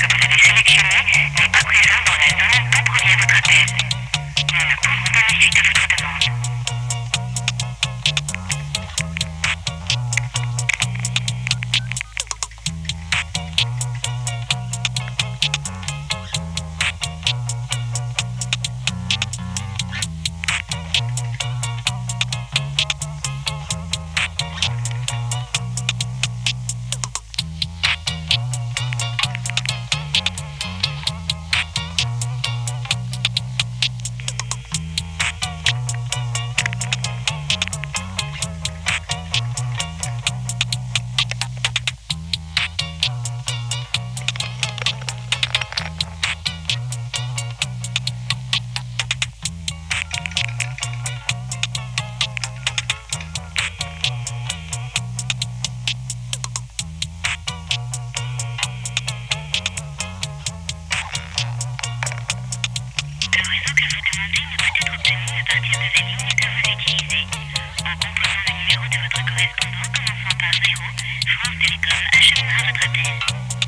Welcome to Télécom acheminera votre appel.